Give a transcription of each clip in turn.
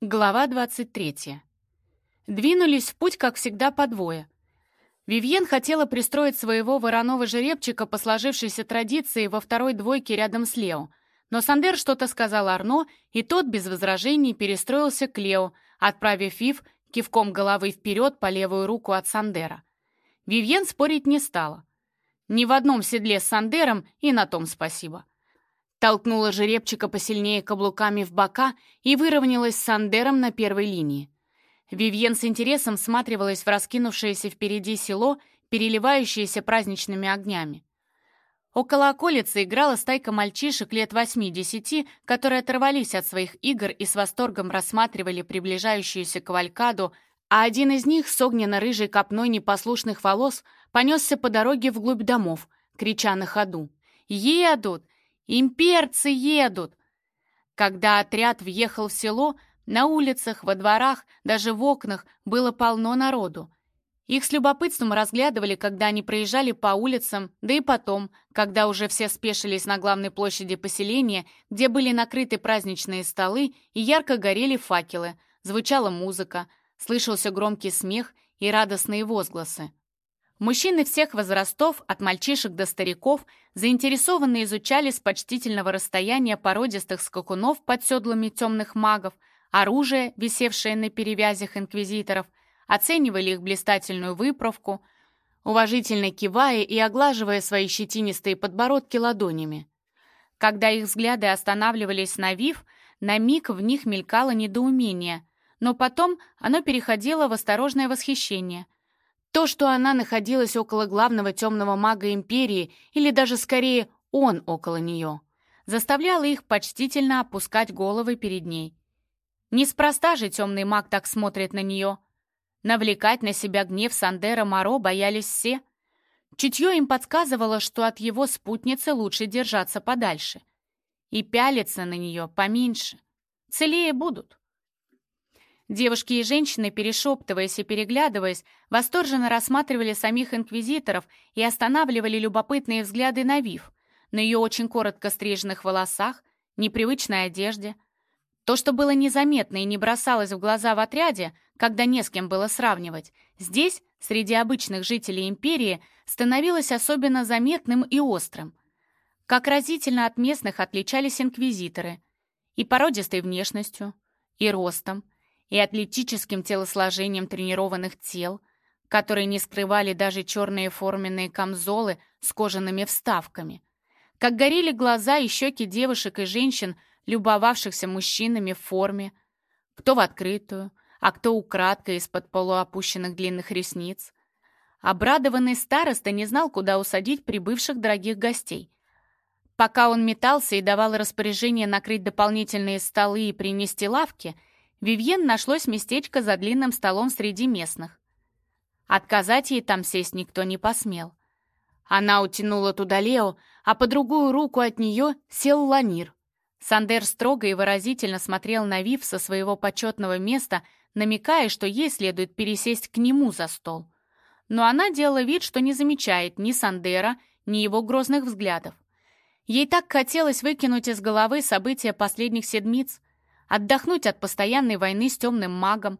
Глава 23. Двинулись в путь, как всегда, по двое. Вивьен хотела пристроить своего вороного жеребчика по сложившейся традиции во второй двойке рядом с Лео, но Сандер что-то сказал Арно, и тот без возражений перестроился к Лео, отправив Вив кивком головы вперед по левую руку от Сандера. Вивьен спорить не стала. Ни в одном седле с Сандером, и на том спасибо. Толкнула жеребчика посильнее каблуками в бока и выровнялась с Сандером на первой линии. Вивьен с интересом всматривалась в раскинувшееся впереди село, переливающееся праздничными огнями. Около околицы играла стайка мальчишек лет восьми-десяти, которые оторвались от своих игр и с восторгом рассматривали приближающуюся кавалькаду, а один из них с огненно-рыжей копной непослушных волос понесся по дороге вглубь домов, крича на ходу. «Едут! Имперцы едут!» Когда отряд въехал в село, на улицах, во дворах, даже в окнах было полно народу. Их с любопытством разглядывали, когда они проезжали по улицам, да и потом, когда уже все спешились на главной площади поселения, где были накрыты праздничные столы и ярко горели факелы, звучала музыка, слышался громкий смех и радостные возгласы. Мужчины всех возрастов, от мальчишек до стариков, заинтересованно изучали с почтительного расстояния породистых скакунов под седлами темных магов, оружие, висевшее на перевязях инквизиторов, оценивали их блистательную выправку, уважительно кивая и оглаживая свои щетинистые подбородки ладонями. Когда их взгляды останавливались на Вив, на миг в них мелькало недоумение, но потом оно переходило в осторожное восхищение — то, что она находилась около главного темного мага Империи, или даже скорее он около нее, заставляло их почтительно опускать головы перед ней. Неспроста же темный маг так смотрит на нее. Навлекать на себя гнев Сандера Моро боялись все. Чутье им подсказывало, что от его спутницы лучше держаться подальше. И пялиться на нее поменьше. Целее будут. Девушки и женщины, перешептываясь и переглядываясь, восторженно рассматривали самих инквизиторов и останавливали любопытные взгляды на Вив, на ее очень коротко стриженных волосах, непривычной одежде. То, что было незаметно и не бросалось в глаза в отряде, когда не с кем было сравнивать, здесь, среди обычных жителей империи, становилось особенно заметным и острым. Как разительно от местных отличались инквизиторы. И породистой внешностью, и ростом, и атлетическим телосложением тренированных тел, которые не скрывали даже черные форменные камзолы с кожаными вставками. Как горели глаза и щеки девушек и женщин, любовавшихся мужчинами в форме, кто в открытую, а кто украдкой из-под полуопущенных длинных ресниц. Обрадованный староста не знал, куда усадить прибывших дорогих гостей. Пока он метался и давал распоряжение накрыть дополнительные столы и принести лавки — Вивьен нашлось местечко за длинным столом среди местных. Отказать ей там сесть никто не посмел. Она утянула туда Лео, а по другую руку от нее сел Ланир. Сандер строго и выразительно смотрел на Вив со своего почетного места, намекая, что ей следует пересесть к нему за стол. Но она делала вид, что не замечает ни Сандера, ни его грозных взглядов. Ей так хотелось выкинуть из головы события последних седмиц, отдохнуть от постоянной войны с темным магом,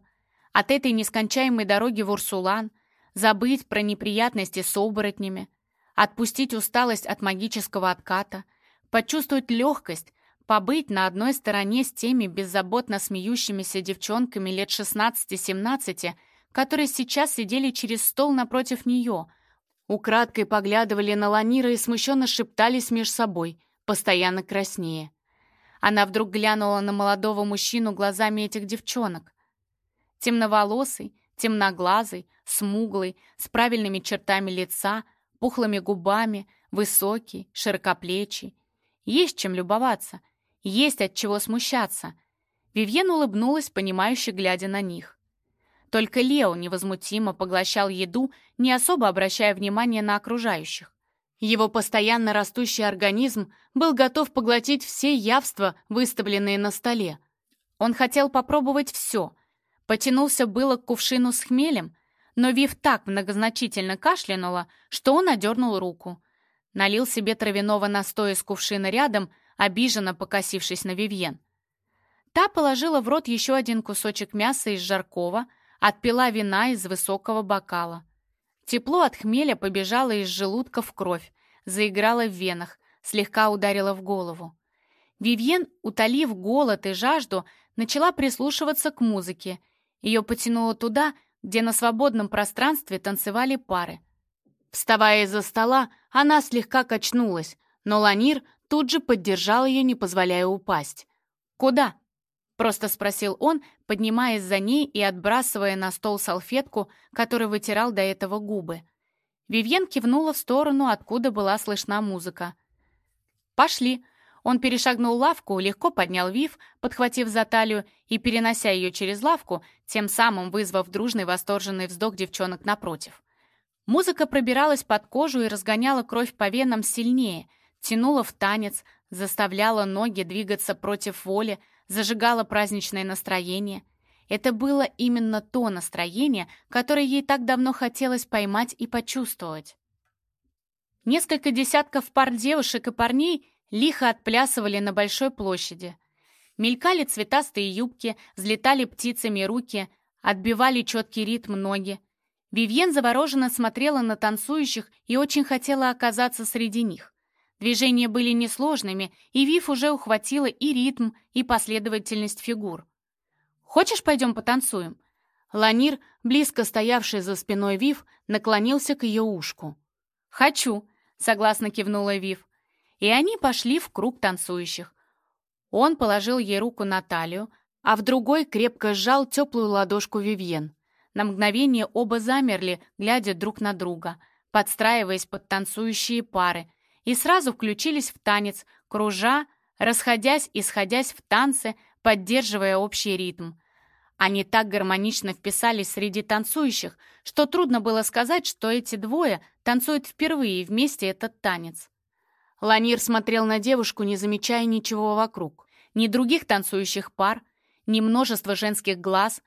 от этой нескончаемой дороги в Урсулан, забыть про неприятности с оборотнями, отпустить усталость от магического отката, почувствовать легкость, побыть на одной стороне с теми беззаботно смеющимися девчонками лет 16-17, которые сейчас сидели через стол напротив нее, украдкой поглядывали на Ланира и смущенно шептались меж собой, постоянно краснее. Она вдруг глянула на молодого мужчину глазами этих девчонок. Темноволосый, темноглазый, смуглый, с правильными чертами лица, пухлыми губами, высокий, широкоплечий. Есть чем любоваться, есть от чего смущаться. Вивьен улыбнулась, понимающе глядя на них. Только Лео невозмутимо поглощал еду, не особо обращая внимания на окружающих. Его постоянно растущий организм был готов поглотить все явства, выставленные на столе. Он хотел попробовать все. Потянулся было к кувшину с хмелем, но Вив так многозначительно кашлянула, что он одернул руку. Налил себе травяного настоя из кувшина рядом, обиженно покосившись на Вивьен. Та положила в рот еще один кусочек мяса из жаркого, отпила вина из высокого бокала. Тепло от хмеля побежало из желудка в кровь, заиграло в венах, слегка ударило в голову. Вивьен, утолив голод и жажду, начала прислушиваться к музыке. Ее потянуло туда, где на свободном пространстве танцевали пары. Вставая из-за стола, она слегка качнулась, но Ланир тут же поддержал ее, не позволяя упасть. «Куда?» — просто спросил он, поднимаясь за ней и отбрасывая на стол салфетку, которой вытирал до этого губы. Вивьен кивнула в сторону, откуда была слышна музыка. «Пошли!» Он перешагнул лавку, легко поднял Вив, подхватив за талию и перенося ее через лавку, тем самым вызвав дружный восторженный вздох девчонок напротив. Музыка пробиралась под кожу и разгоняла кровь по венам сильнее, тянула в танец, заставляла ноги двигаться против воли, зажигала праздничное настроение. Это было именно то настроение, которое ей так давно хотелось поймать и почувствовать. Несколько десятков пар девушек и парней лихо отплясывали на большой площади. Мелькали цветастые юбки, взлетали птицами руки, отбивали четкий ритм ноги. Вивьен завороженно смотрела на танцующих и очень хотела оказаться среди них. Движения были несложными, и Вив уже ухватила и ритм, и последовательность фигур. «Хочешь, пойдем потанцуем?» Ланир, близко стоявший за спиной Вив, наклонился к ее ушку. «Хочу», — согласно кивнула Вив. И они пошли в круг танцующих. Он положил ей руку на талию, а в другой крепко сжал теплую ладошку Вивьен. На мгновение оба замерли, глядя друг на друга, подстраиваясь под танцующие пары, и сразу включились в танец, кружа, расходясь и сходясь в танце, поддерживая общий ритм. Они так гармонично вписались среди танцующих, что трудно было сказать, что эти двое танцуют впервые вместе этот танец. Ланир смотрел на девушку, не замечая ничего вокруг. Ни других танцующих пар, ни множества женских глаз,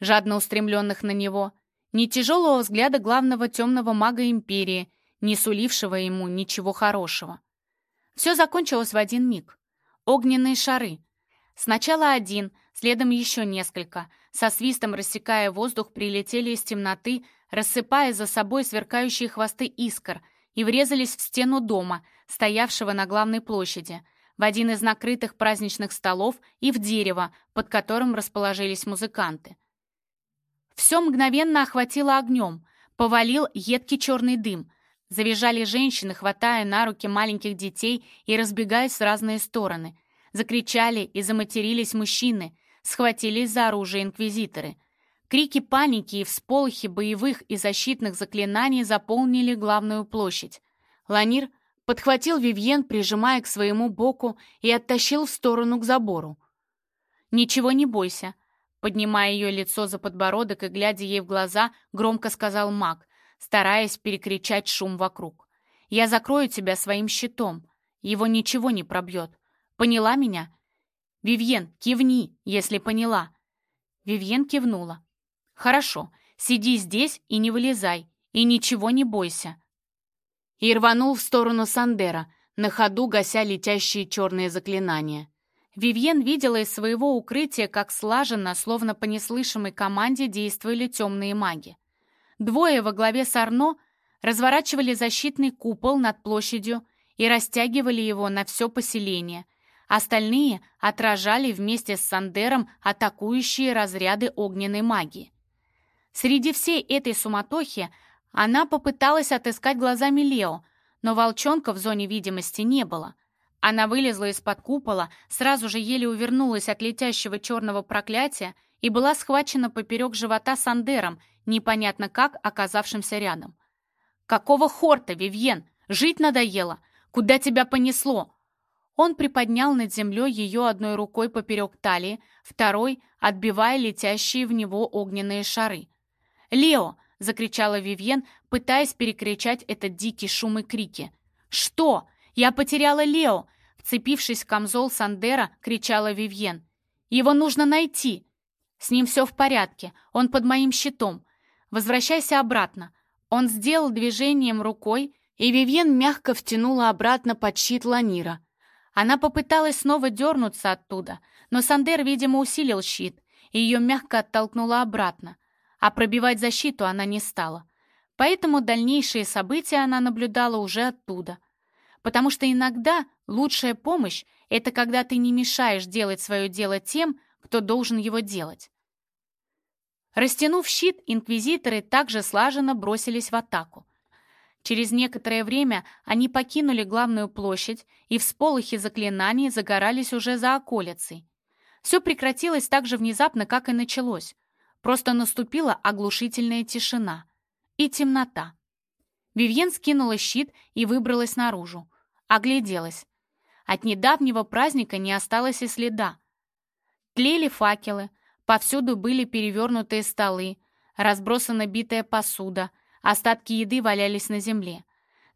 жадно устремленных на него, ни тяжелого взгляда главного темного мага Империи, не сулившего ему ничего хорошего. Все закончилось в один миг. Огненные шары. Сначала один, следом еще несколько, со свистом рассекая воздух, прилетели из темноты, рассыпая за собой сверкающие хвосты искр, и врезались в стену дома, стоявшего на главной площади, в один из накрытых праздничных столов и в дерево, под которым расположились музыканты. Все мгновенно охватило огнем, повалил едкий черный дым. Завизжали женщины, хватая на руки маленьких детей и разбегаясь в разные стороны. Закричали и заматерились мужчины, схватились за оружие инквизиторы. Крики паники и всполохи боевых и защитных заклинаний заполнили главную площадь. Ланир подхватил Вивьен, прижимая к своему боку, и оттащил в сторону к забору. «Ничего не бойся», Поднимая ее лицо за подбородок и глядя ей в глаза, громко сказал маг, стараясь перекричать шум вокруг. «Я закрою тебя своим щитом. Его ничего не пробьет. Поняла меня?» «Вивьен, кивни, если поняла». Вивьен кивнула. «Хорошо, сиди здесь и не вылезай, и ничего не бойся». И рванул в сторону Сандера, на ходу гася летящие черные заклинания. Вивьен видела из своего укрытия, как слаженно, словно по неслышимой команде, действовали темные маги. Двое во главе с Арно разворачивали защитный купол над площадью и растягивали его на все поселение. Остальные отражали вместе с Сандером атакующие разряды огненной магии. Среди всей этой суматохи она попыталась отыскать глазами Лео, но волчонка в зоне видимости не было — она вылезла из-под купола, сразу же еле увернулась от летящего черного проклятия и была схвачена поперек живота Сандером, непонятно как оказавшимся рядом. «Какого хорта, Вивьен? Жить надоело? Куда тебя понесло?» Он приподнял над землей ее одной рукой поперек талии, второй отбивая летящие в него огненные шары. «Лео!» — закричала Вивьен, пытаясь перекричать этот дикий шум и крики. «Что? Я потеряла Лео! Вцепившись в камзол Сандера, кричала Вивьен. «Его нужно найти!» «С ним все в порядке, он под моим щитом. Возвращайся обратно». Он сделал движением рукой, и Вивьен мягко втянула обратно под щит Ланира. Она попыталась снова дернуться оттуда, но Сандер, видимо, усилил щит, и ее мягко оттолкнуло обратно, а пробивать защиту она не стала. Поэтому дальнейшие события она наблюдала уже оттуда. Потому что иногда лучшая помощь — это когда ты не мешаешь делать свое дело тем, кто должен его делать. Растянув щит, инквизиторы также слаженно бросились в атаку. Через некоторое время они покинули главную площадь, и всполохи заклинаний загорались уже за околицей. Все прекратилось так же внезапно, как и началось. Просто наступила оглушительная тишина и темнота. Вивьен скинула щит и выбралась наружу. Огляделась. От недавнего праздника не осталось и следа. Тлели факелы, повсюду были перевернутые столы, разбросана битая посуда, остатки еды валялись на земле.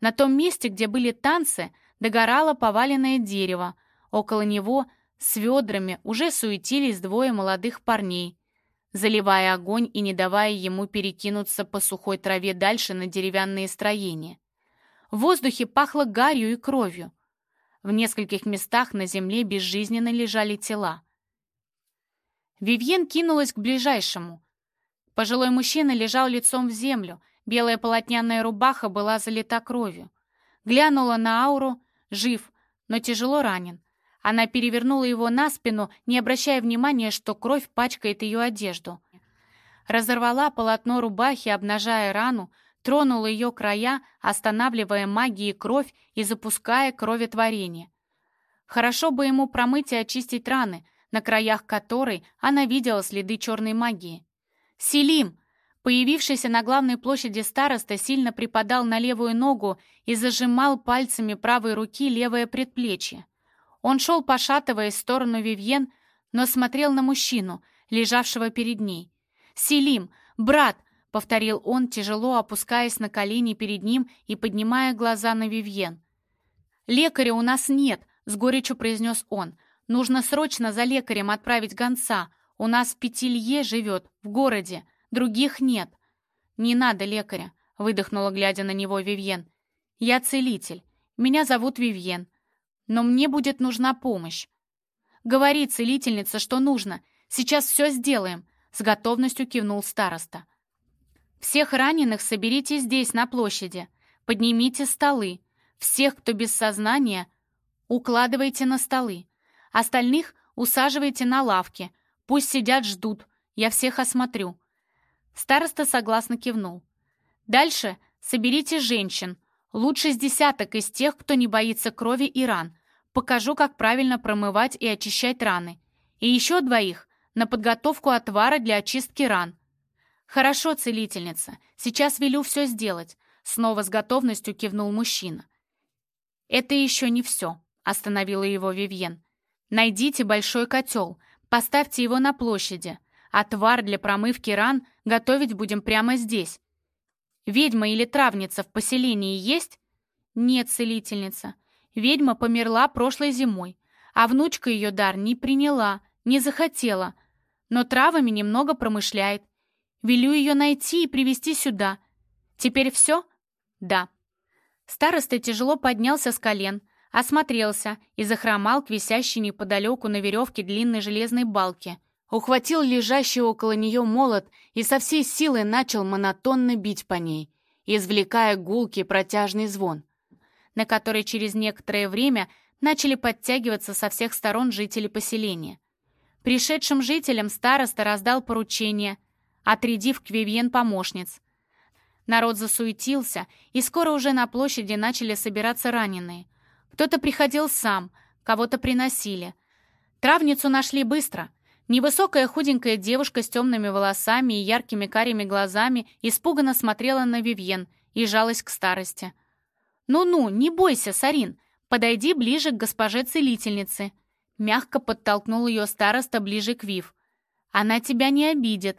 На том месте, где были танцы, догорало поваленное дерево, около него с ведрами уже суетились двое молодых парней, заливая огонь и не давая ему перекинуться по сухой траве дальше на деревянные строения. В воздухе пахло гарью и кровью. В нескольких местах на земле безжизненно лежали тела. Вивьен кинулась к ближайшему. Пожилой мужчина лежал лицом в землю, белая полотняная рубаха была залита кровью. Глянула на ауру, жив, но тяжело ранен. Она перевернула его на спину, не обращая внимания, что кровь пачкает ее одежду. Разорвала полотно рубахи, обнажая рану, тронула ее края, останавливая магией кровь и запуская кроветворение. Хорошо бы ему промыть и очистить раны, на краях которой она видела следы черной магии. «Селим!» Появившийся на главной площади староста сильно припадал на левую ногу и зажимал пальцами правой руки левое предплечье. Он шел, пошатываясь в сторону Вивьен, но смотрел на мужчину, лежавшего перед ней. «Селим! Брат!» — повторил он, тяжело опускаясь на колени перед ним и поднимая глаза на Вивьен. «Лекаря у нас нет», — с горечью произнес он. «Нужно срочно за лекарем отправить гонца. У нас Петелье живет, в городе. Других нет». «Не надо лекаря», — выдохнула, глядя на него Вивьен. «Я целитель. Меня зовут Вивьен но мне будет нужна помощь. Говори, целительница, что нужно. Сейчас все сделаем, с готовностью кивнул староста. Всех раненых соберите здесь, на площади. Поднимите столы. Всех, кто без сознания, укладывайте на столы. Остальных усаживайте на лавки. Пусть сидят, ждут. Я всех осмотрю. Староста согласно кивнул. Дальше соберите женщин. Лучше с десяток из тех, кто не боится крови и ран. Покажу, как правильно промывать и очищать раны. И еще двоих на подготовку отвара для очистки ран. Хорошо, целительница, сейчас велю все сделать. Снова с готовностью кивнул мужчина. Это еще не все, остановила его Вивьен. Найдите большой котел, поставьте его на площади. Отвар для промывки ран готовить будем прямо здесь. Ведьма или травница в поселении есть? Нет, целительница. Ведьма померла прошлой зимой, а внучка ее дар не приняла, не захотела, но травами немного промышляет. Велю ее найти и привести сюда. Теперь все? Да. Староста тяжело поднялся с колен, осмотрелся и захромал к висящей неподалеку на веревке длинной железной балке. Ухватил лежащий около нее молот и со всей силы начал монотонно бить по ней, извлекая гулкий протяжный звон на который через некоторое время начали подтягиваться со всех сторон жители поселения. Пришедшим жителям староста раздал поручение, отрядив к помощниц. Народ засуетился, и скоро уже на площади начали собираться раненые. Кто-то приходил сам, кого-то приносили. Травницу нашли быстро. Невысокая худенькая девушка с темными волосами и яркими карими глазами испуганно смотрела на Вивьен и жалась к старости — «Ну-ну, не бойся, Сарин, подойди ближе к госпоже-целительнице». Мягко подтолкнул ее староста ближе к Вив. «Она тебя не обидит».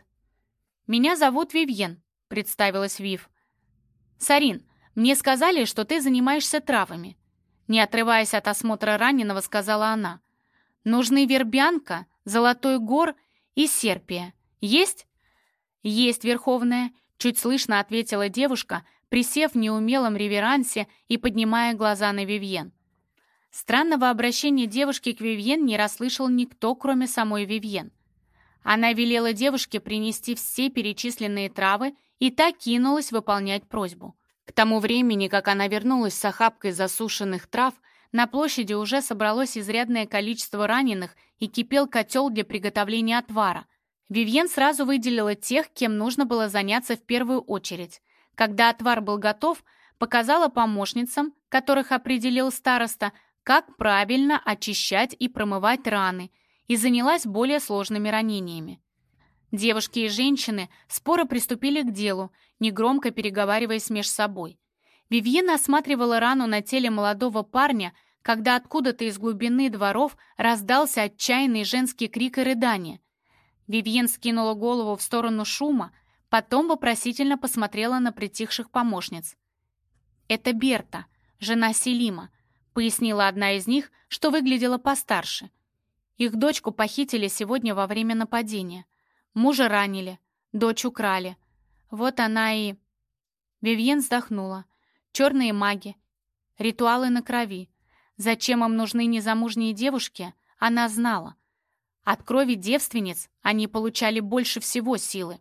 «Меня зовут Вивьен», — представилась Вив. «Сарин, мне сказали, что ты занимаешься травами». Не отрываясь от осмотра раненого, сказала она. «Нужны вербянка, золотой гор и серпия. Есть?» «Есть, Верховная», — чуть слышно ответила девушка, присев в неумелом реверансе и поднимая глаза на Вивьен. Странного обращения девушки к Вивьен не расслышал никто, кроме самой Вивьен. Она велела девушке принести все перечисленные травы и та кинулась выполнять просьбу. К тому времени, как она вернулась с охапкой засушенных трав, на площади уже собралось изрядное количество раненых и кипел котел для приготовления отвара. Вивьен сразу выделила тех, кем нужно было заняться в первую очередь. Когда отвар был готов, показала помощницам, которых определил староста, как правильно очищать и промывать раны, и занялась более сложными ранениями. Девушки и женщины споро приступили к делу, негромко переговариваясь меж собой. Вивьена осматривала рану на теле молодого парня, когда откуда-то из глубины дворов раздался отчаянный женский крик и рыдание. Вивьен скинула голову в сторону шума, потом вопросительно посмотрела на притихших помощниц. «Это Берта, жена Селима», — пояснила одна из них, что выглядела постарше. Их дочку похитили сегодня во время нападения. Мужа ранили, дочь украли. Вот она и... Вивьен вздохнула. Черные маги. Ритуалы на крови. Зачем им нужны незамужние девушки, она знала. От крови девственниц они получали больше всего силы.